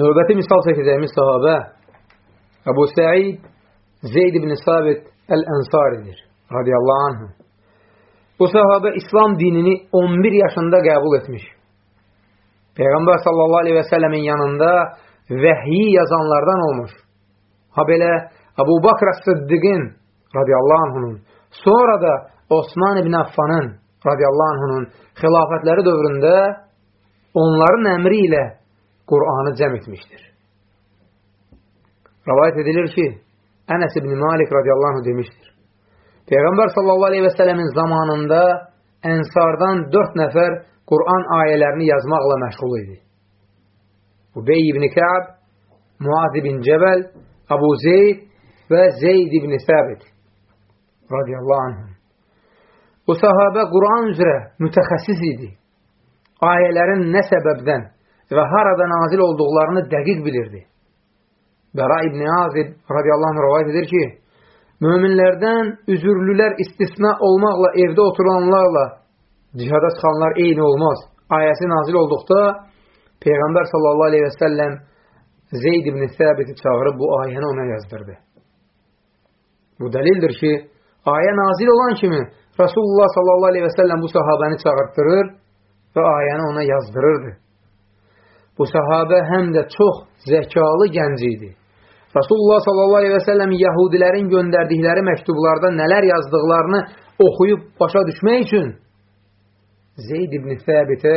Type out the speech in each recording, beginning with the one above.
Növbəti misal çəkəcəyimiz sahabə Əbu Səid Zeyd ibn Sabit Əl-Ənsaridir radiyallahu anhü. Bu sahabə İslam dinini 11 yaşında qəbul etmiş. Peyğəmbər sallallahu aleyhi və səlləmin yanında vəhyi yazanlardan olmuş. Ha belə Əbu Bakr Sıddiqin radiyallahu anhunun, sonra da Osman ibn Affanın radiyallahu anhunun xilafətləri dövründə onların əmri ilə Qur'anı cəm etmişdir. Rəvayət edilir ki, Ənəs ibn Malik radiyallahu demişdir. Peyğəmbər sallallahu aleyhi və sələmin zamanında ənsardan dörd nəfər Qur'an ayələrini yazmaqla məşğul idi. Ubey ibn Kəb, Muaz ibn Cəbəl, Abu Zeyd və Zeyd ibn Səbit radiyallahu anh. Bu sahabə Quran üzrə mütəxəssis idi. Ayələrin nə səbəbdən və harada nazil olduqlarını dəqiq bilirdi. Bəra ibn Azib radiyallahu anh rəvayət edir ki, müminlərdən üzürlülər istisna olmaqla evdə oturanlarla cihada çıxanlar eyni olmaz. Ayəsi nazil olduqda Peyğəmbər sallallahu aleyhi və səlləm Zeyd ibn Səbiti çağırıb bu ayəni ona yazdırdı. Bu dəlildir ki, ayə nazil olan kimi Rasulullah sallallahu aleyhi və səlləm bu sahabəni çağırtdırır və ayəni ona yazdırırdı. Bu sahabə həm də çox zəkalı gənc idi. Rasulullah sallallahu aleyhi və səlləm yahudilərin göndərdikləri məktublarda nələr yazdıqlarını oxuyub başa düşmək üçün Zeyd ibn Səbitə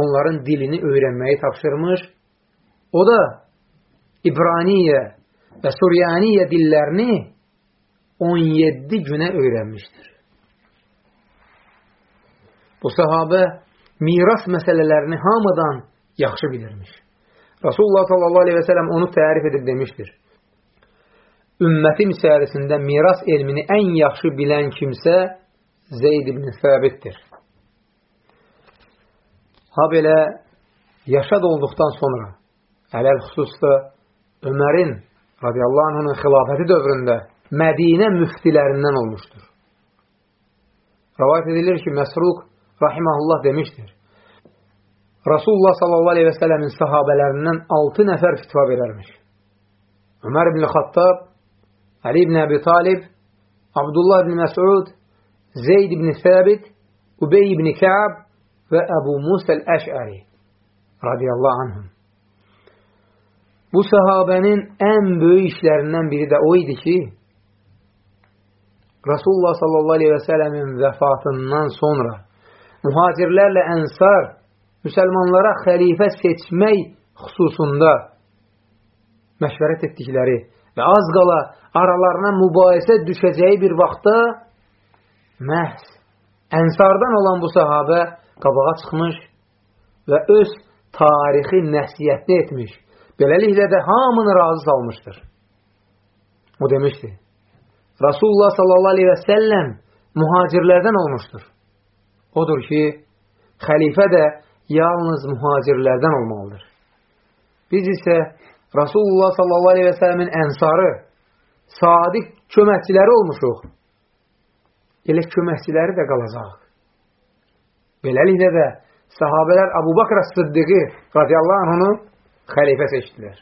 onların dilini öyrənməyi tapşırmış. O da İbraniyə və Suryaniyə dillərini 17 günə öyrənmişdir. Bu sahabə miras məsələlərini hamıdan yaxşı bilirmiş. Rasulullah sallallahu aleyhi və sələm onu tərif edib demişdir. Ümmətim içərisində miras elmini ən yaxşı bilən kimsə Zeyd ibn Səbitdir. Ha belə yaşad olduqdan sonra ələl xüsusda Ömərin radiyallahu anhının xilafəti dövründə Mədinə müftilərindən olmuşdur. Rəvayət edilir ki, Məsruq rahiməhullah demişdir. Rasulullah sələmin sahabələrindən 6 nəfər fitva verərmiş. Ömər ibn Xattab, Ali ibn Əbi Talib, Abdullah ibn Məsud, Zeyd ibn Səbit, Ubey ibn Kəb və Əbu Musəl Əşəri radiyallahu anhum. Bu sahabənin ən böyük işlərindən biri də o idi ki, Rasulullah sallallahu aleyhi və sələmin vəfatından sonra mühacirlərlə ənsar müsəlmanlara xəlifə seçmək xüsusunda məşvərət etdikləri və az qala aralarına mübahisə düşəcəyi bir vaxtda məhz ənsardan olan bu sahabə qabağa çıxmış və öz tarixi nəsiyyətini etmiş. Beləliklə də hamını razı salmışdır. O demişdi, Rasulullah sallallahu aleyhi və səlləm mühacirlərdən olmuşdur. Odur ki, xəlifə də yalnız mühacirlərdən olmalıdır. Biz isə Rasulullah sallallahu aleyhi və sələmin ənsarı, sadiq köməkçiləri olmuşuq. Elə köməkçiləri də qalacaq. Beləliklə də sahabələr Abu Bakr Sıddıqı radiyallahu anhını xəlifə seçdilər.